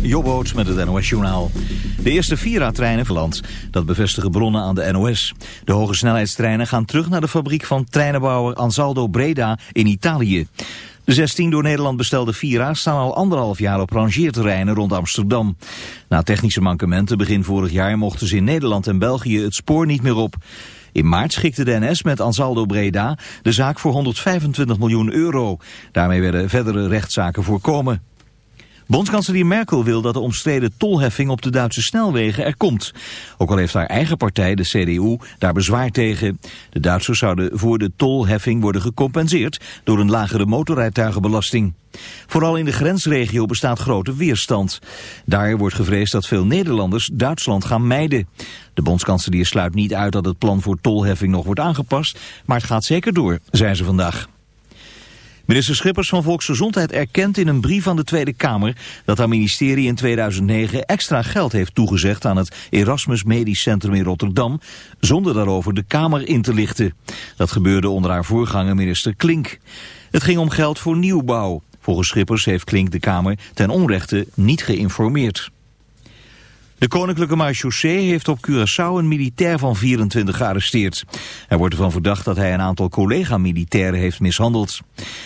Jobboot met het NOS Journaal. De eerste Vira-treinen verland. Dat bevestigen bronnen aan de NOS. De hoge snelheidstreinen gaan terug naar de fabriek van treinenbouwer Ansaldo Breda in Italië. De 16 door Nederland bestelde Vira's staan al anderhalf jaar op rangeerterreinen rond Amsterdam. Na technische mankementen begin vorig jaar mochten ze in Nederland en België het spoor niet meer op. In maart schikte de NS met Ansaldo Breda de zaak voor 125 miljoen euro. Daarmee werden verdere rechtszaken voorkomen. Bondskanselier Merkel wil dat de omstreden tolheffing op de Duitse snelwegen er komt. Ook al heeft haar eigen partij, de CDU, daar bezwaar tegen. De Duitsers zouden voor de tolheffing worden gecompenseerd door een lagere motorrijtuigenbelasting. Vooral in de grensregio bestaat grote weerstand. Daar wordt gevreesd dat veel Nederlanders Duitsland gaan mijden. De bondskanselier sluit niet uit dat het plan voor tolheffing nog wordt aangepast, maar het gaat zeker door, zei ze vandaag. Minister Schippers van Volksgezondheid erkent in een brief aan de Tweede Kamer dat haar ministerie in 2009 extra geld heeft toegezegd aan het Erasmus Medisch Centrum in Rotterdam, zonder daarover de Kamer in te lichten. Dat gebeurde onder haar voorganger minister Klink. Het ging om geld voor nieuwbouw. Volgens Schippers heeft Klink de Kamer ten onrechte niet geïnformeerd. De koninklijke marechaussee heeft op Curaçao een militair van 24 gearresteerd. Er wordt ervan verdacht dat hij een aantal collega-militairen heeft mishandeld.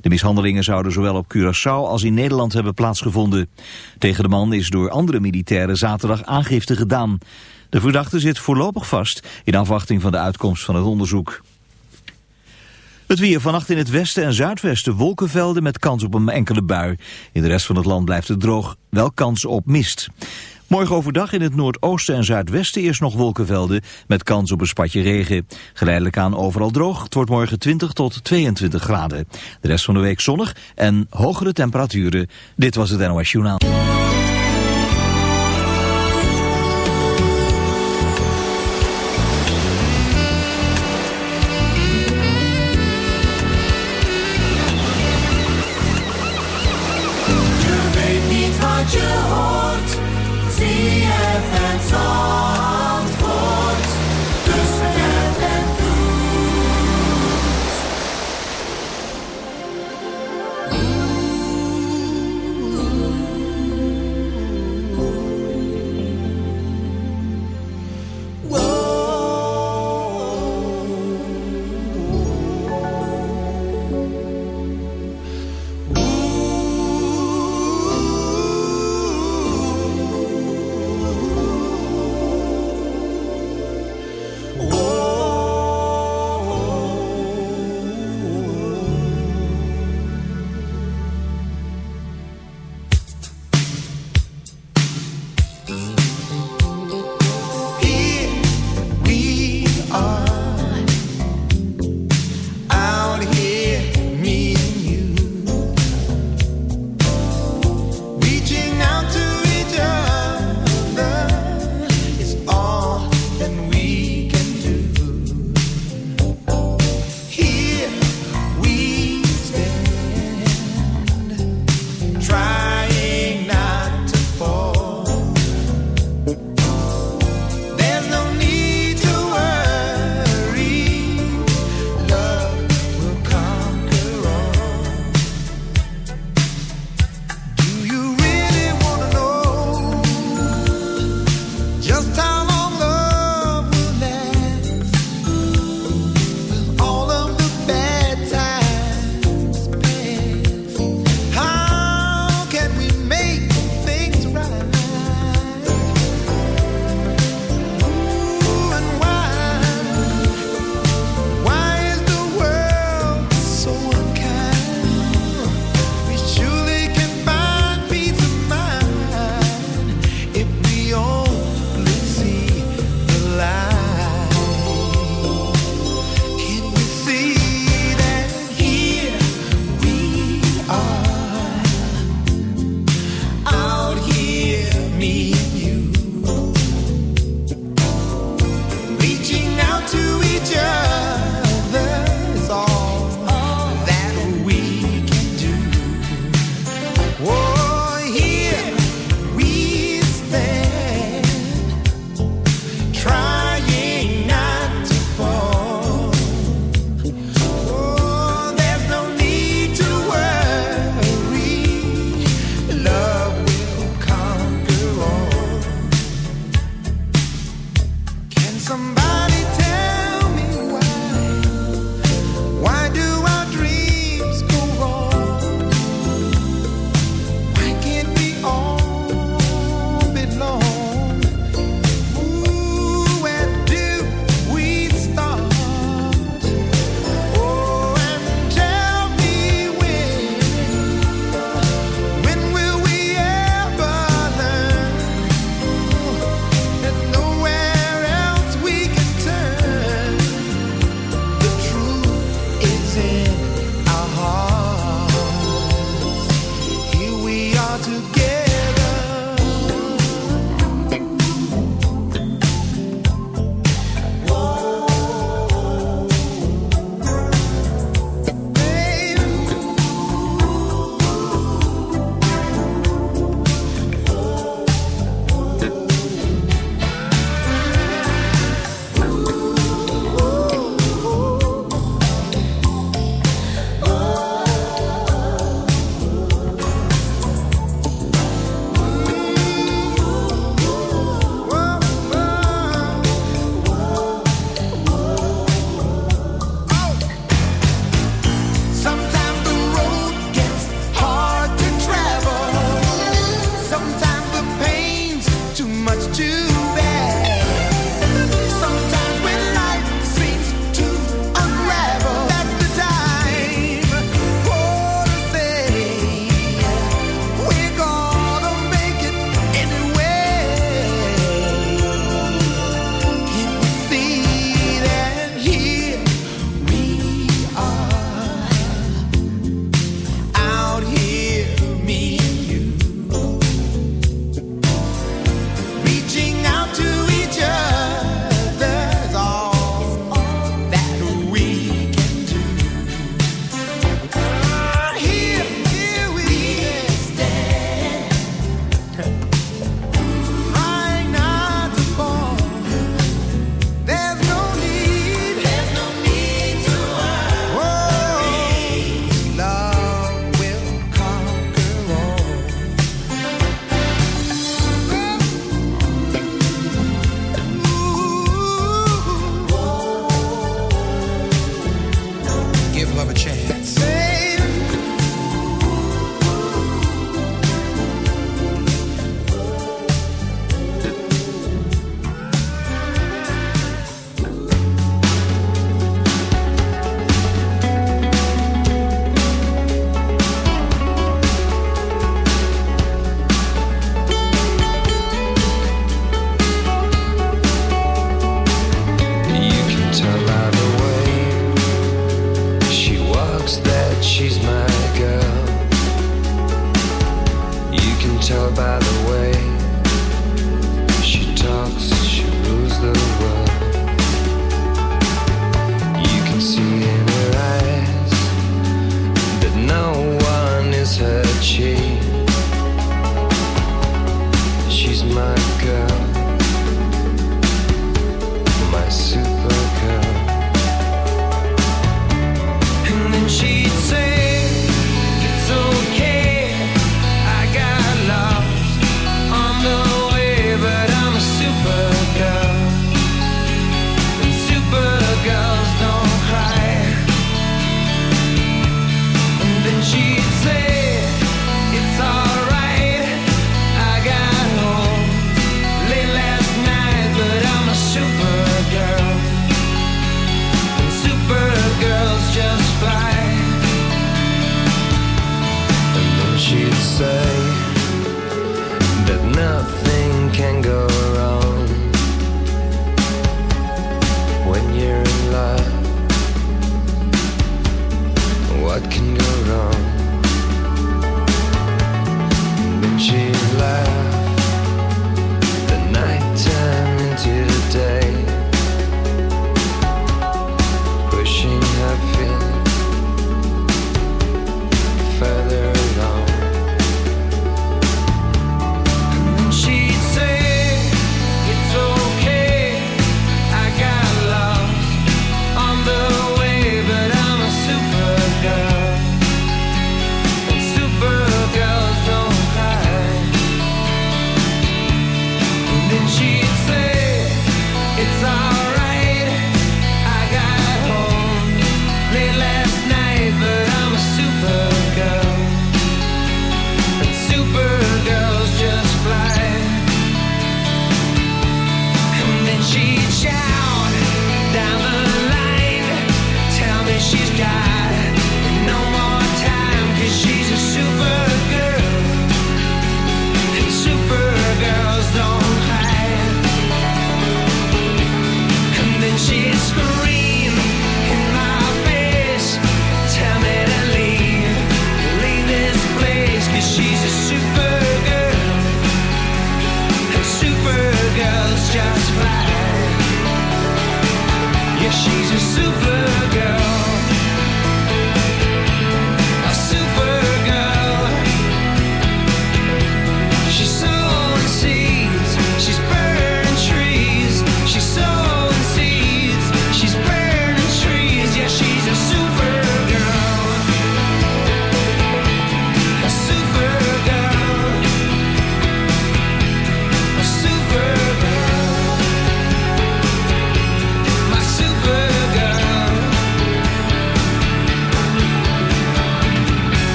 De mishandelingen zouden zowel op Curaçao als in Nederland hebben plaatsgevonden. Tegen de man is door andere militairen zaterdag aangifte gedaan. De verdachte zit voorlopig vast in afwachting van de uitkomst van het onderzoek. Het weer vannacht in het westen en zuidwesten wolkenvelden met kans op een enkele bui. In de rest van het land blijft het droog, wel kans op mist. Morgen overdag in het noordoosten en zuidwesten eerst nog wolkenvelden met kans op een spatje regen. Geleidelijk aan overal droog. Het wordt morgen 20 tot 22 graden. De rest van de week zonnig en hogere temperaturen. Dit was het NOS Journaal.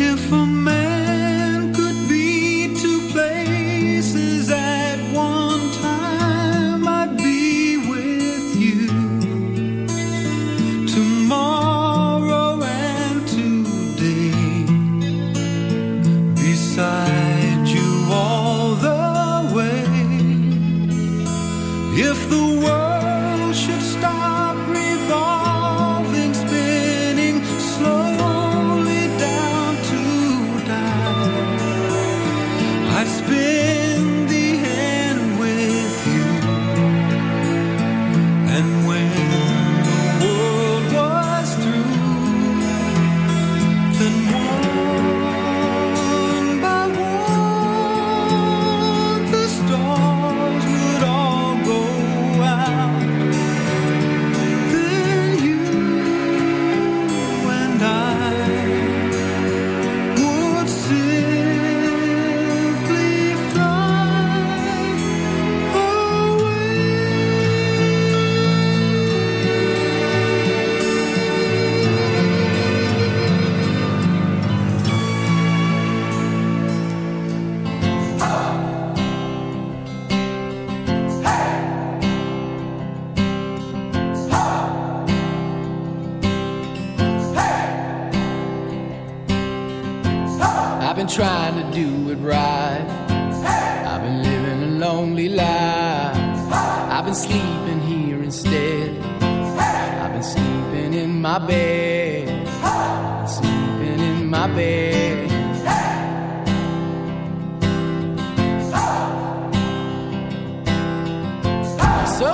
if a man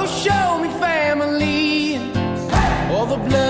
show me family. Hey! All the blood.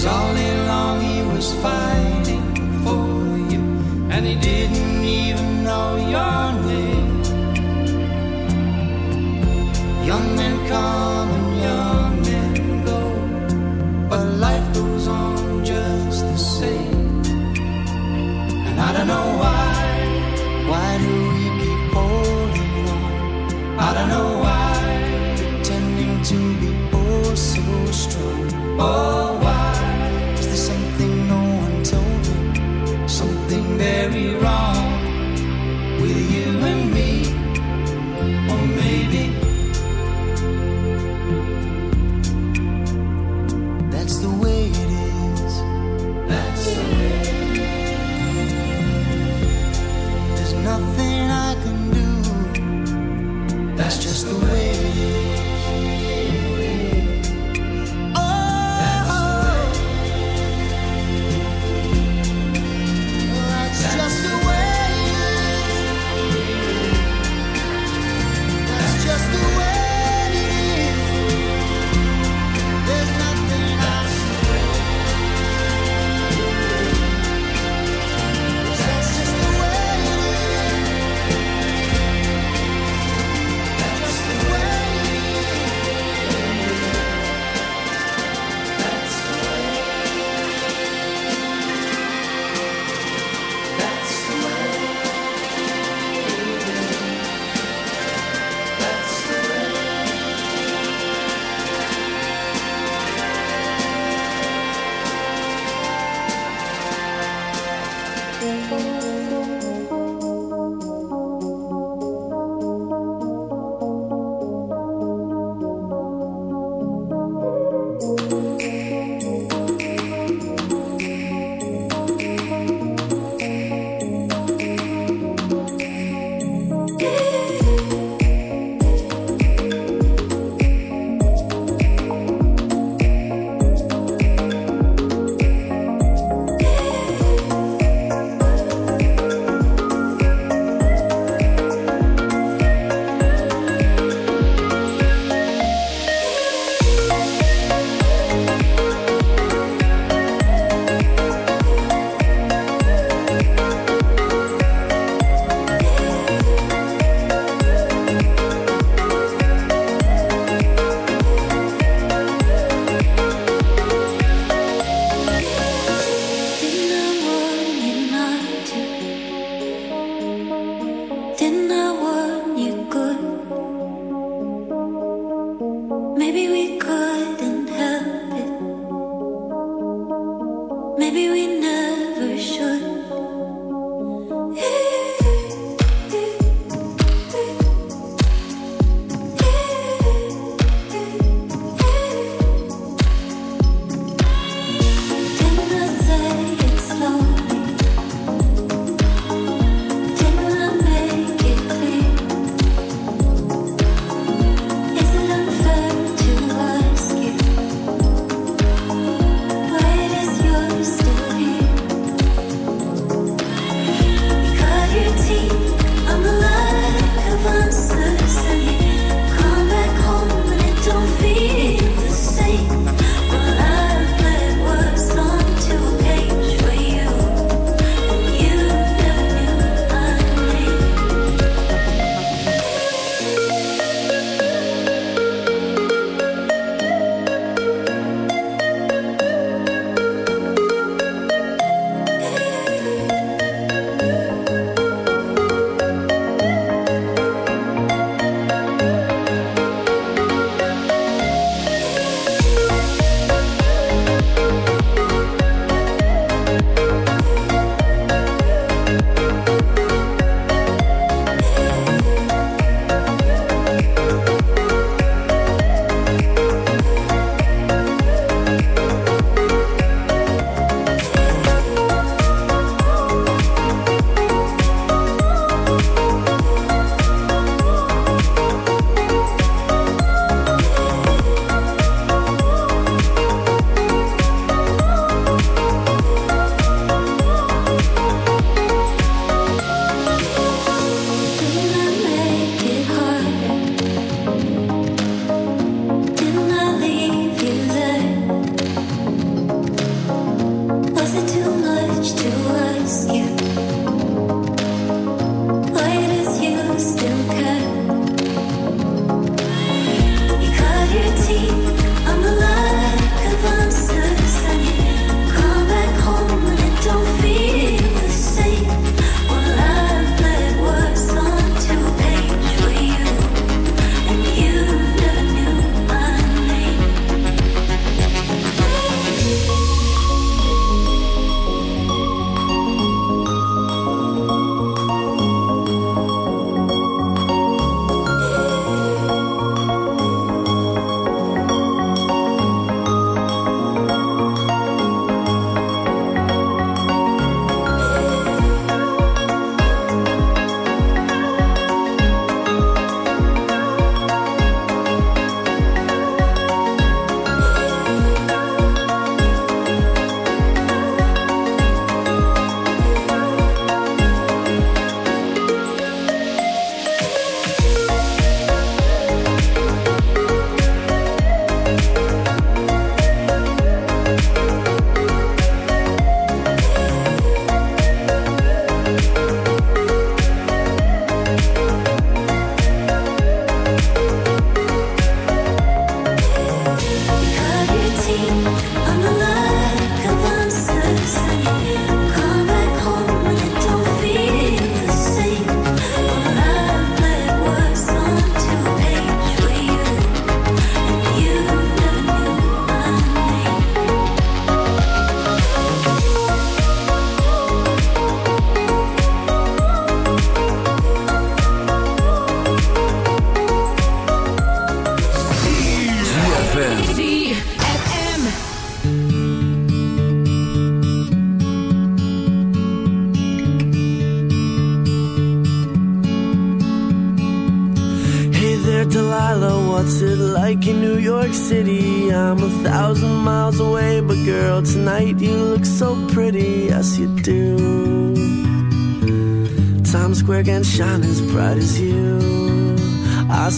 Cause all day long he was fighting for you, and he didn't even know your name. Young men come.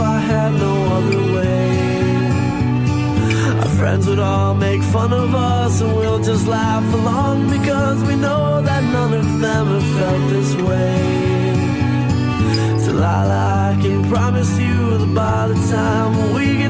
I had no other way. Our friends would all make fun of us, and we'll just laugh along because we know that none of them have felt this way. Delilah, I can promise you that by the time we get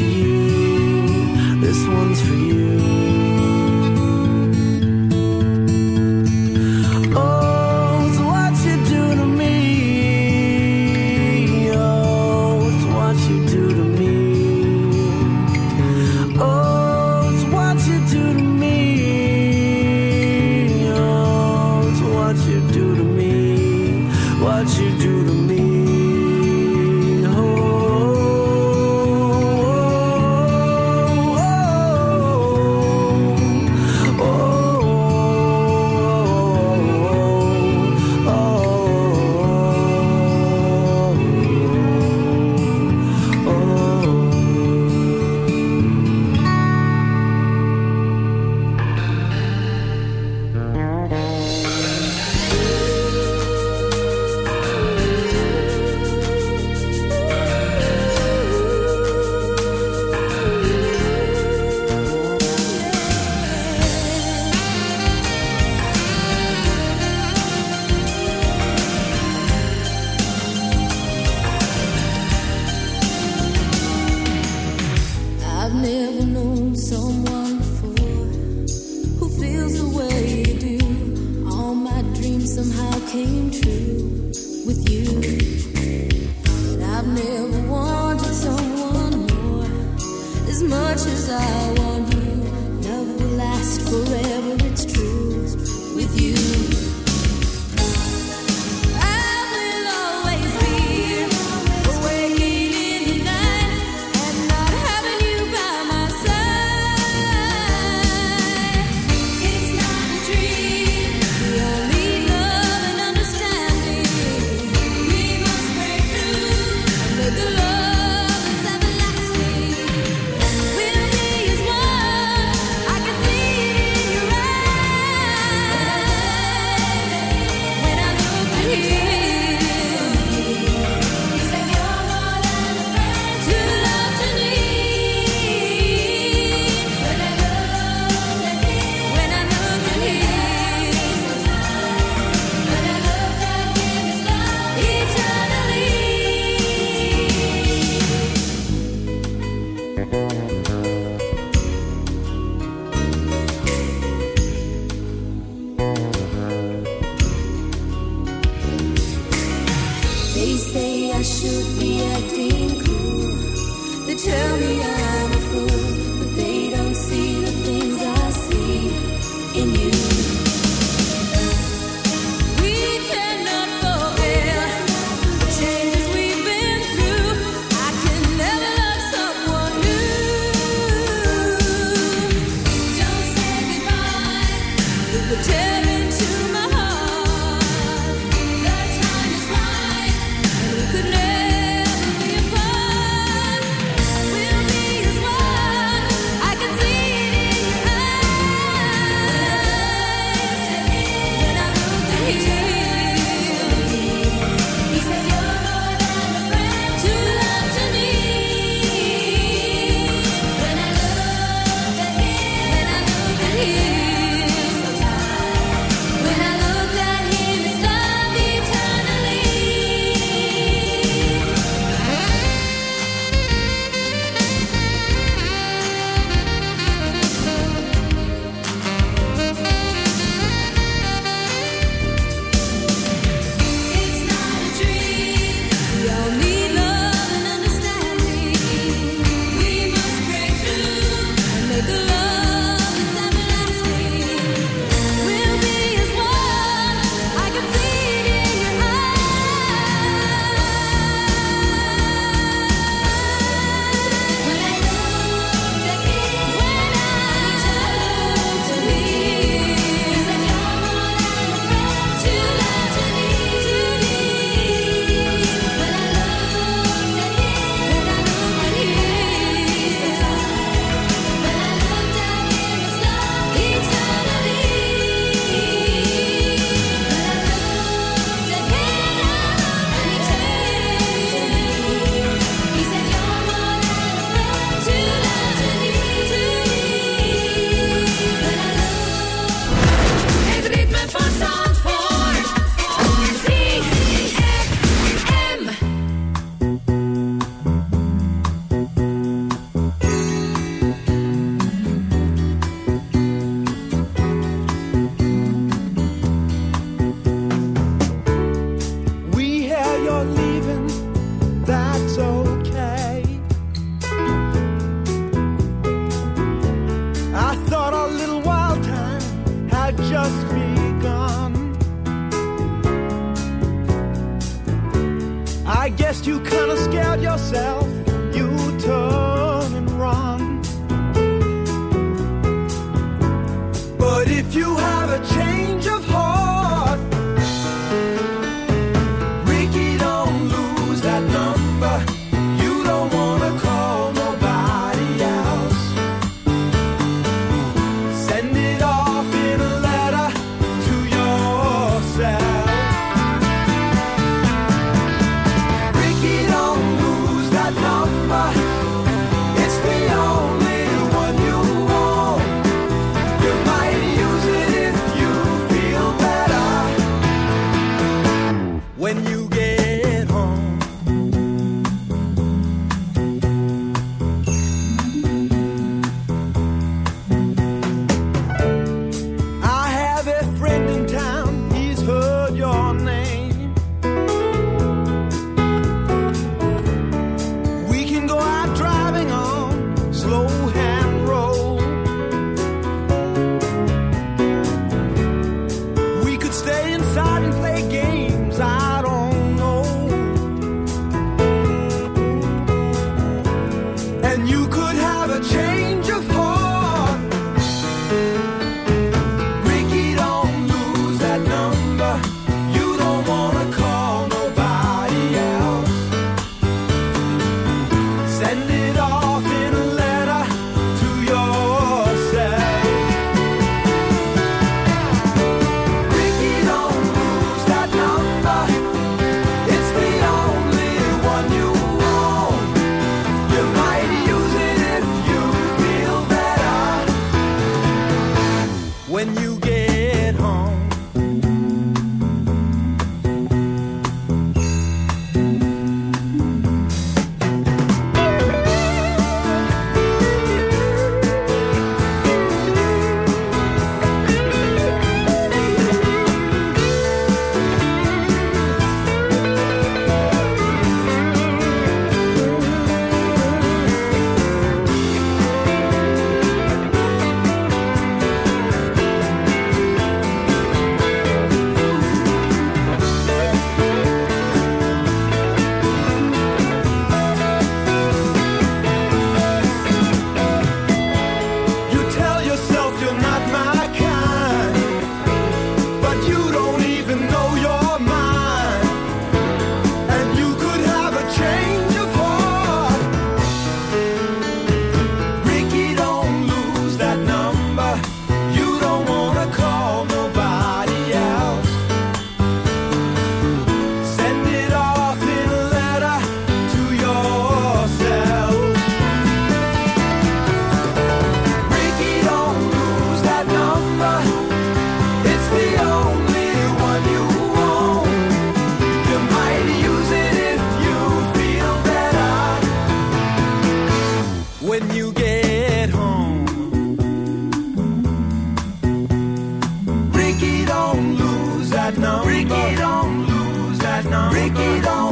Ricky, don't lose that number.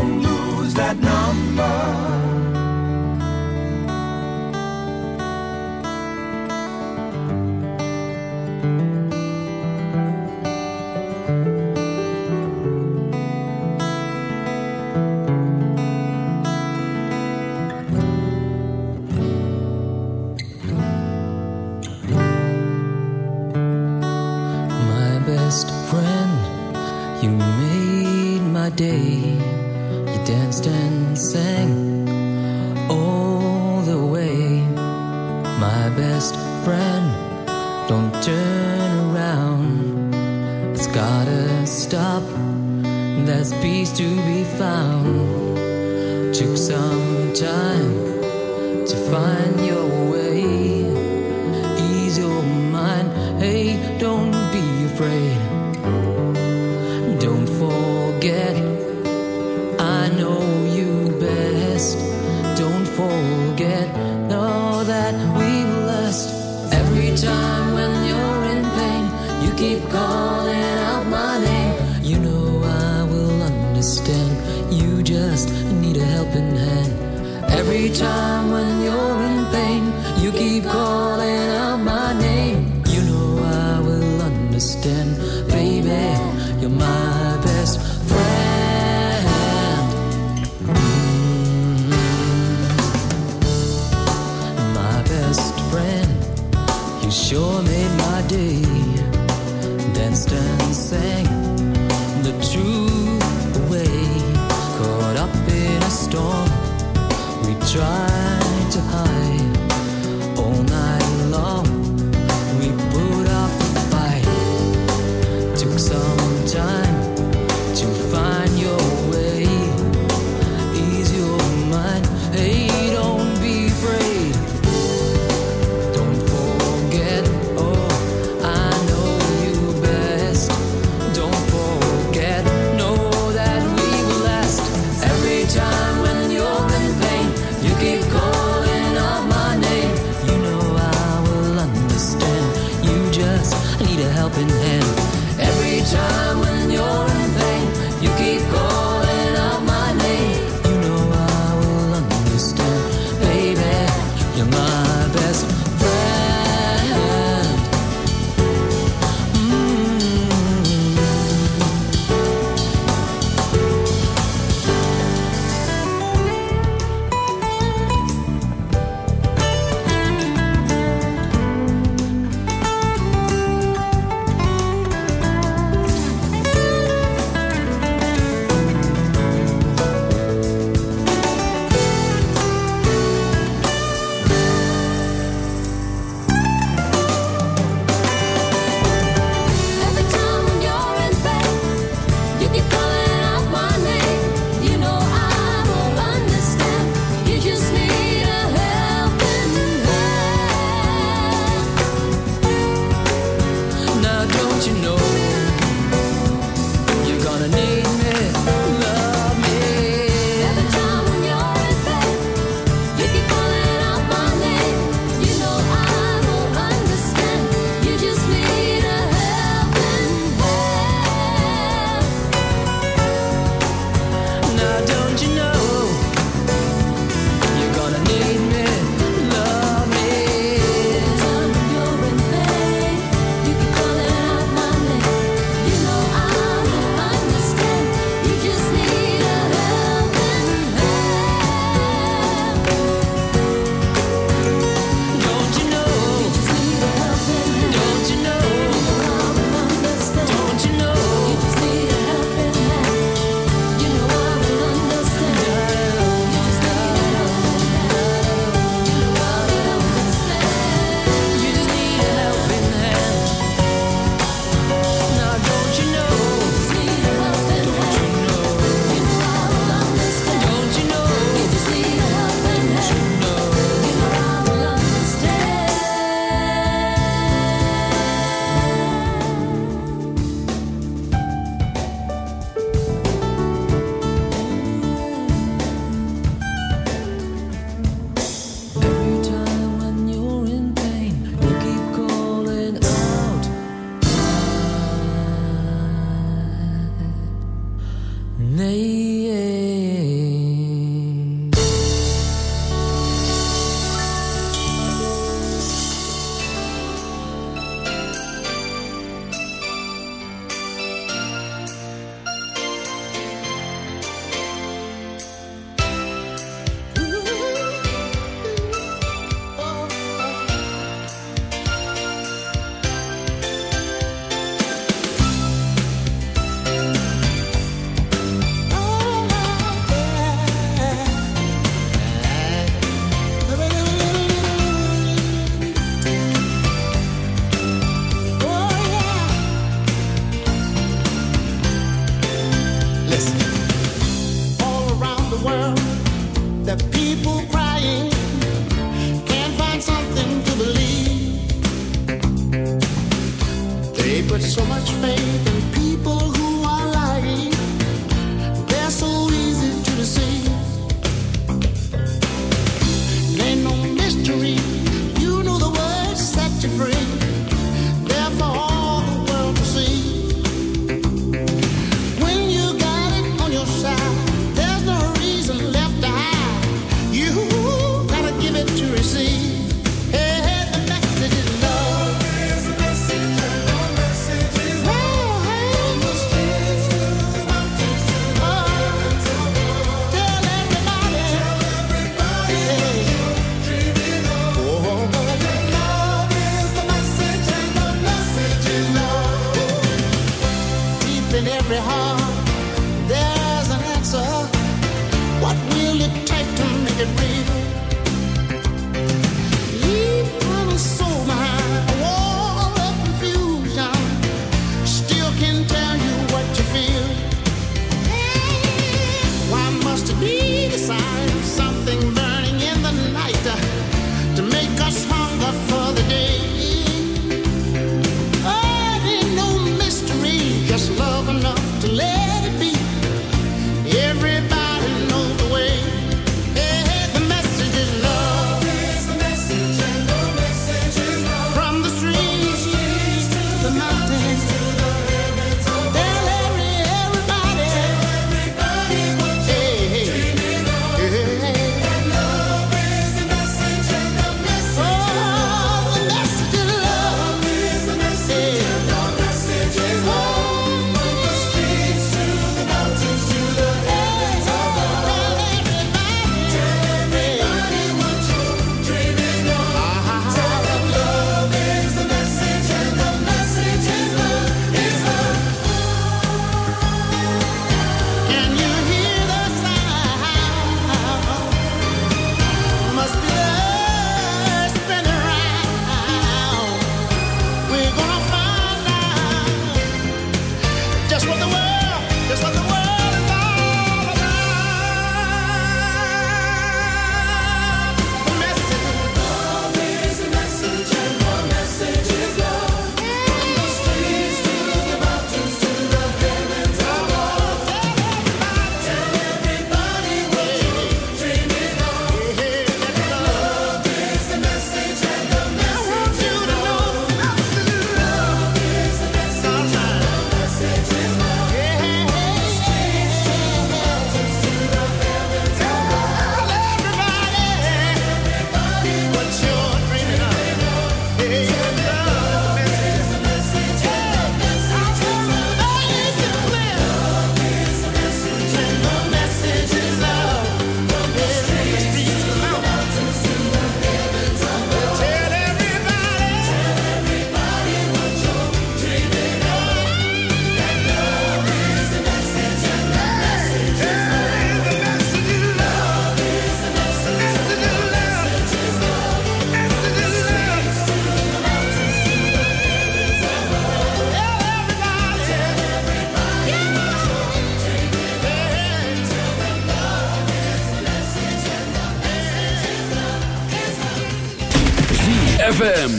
ZFM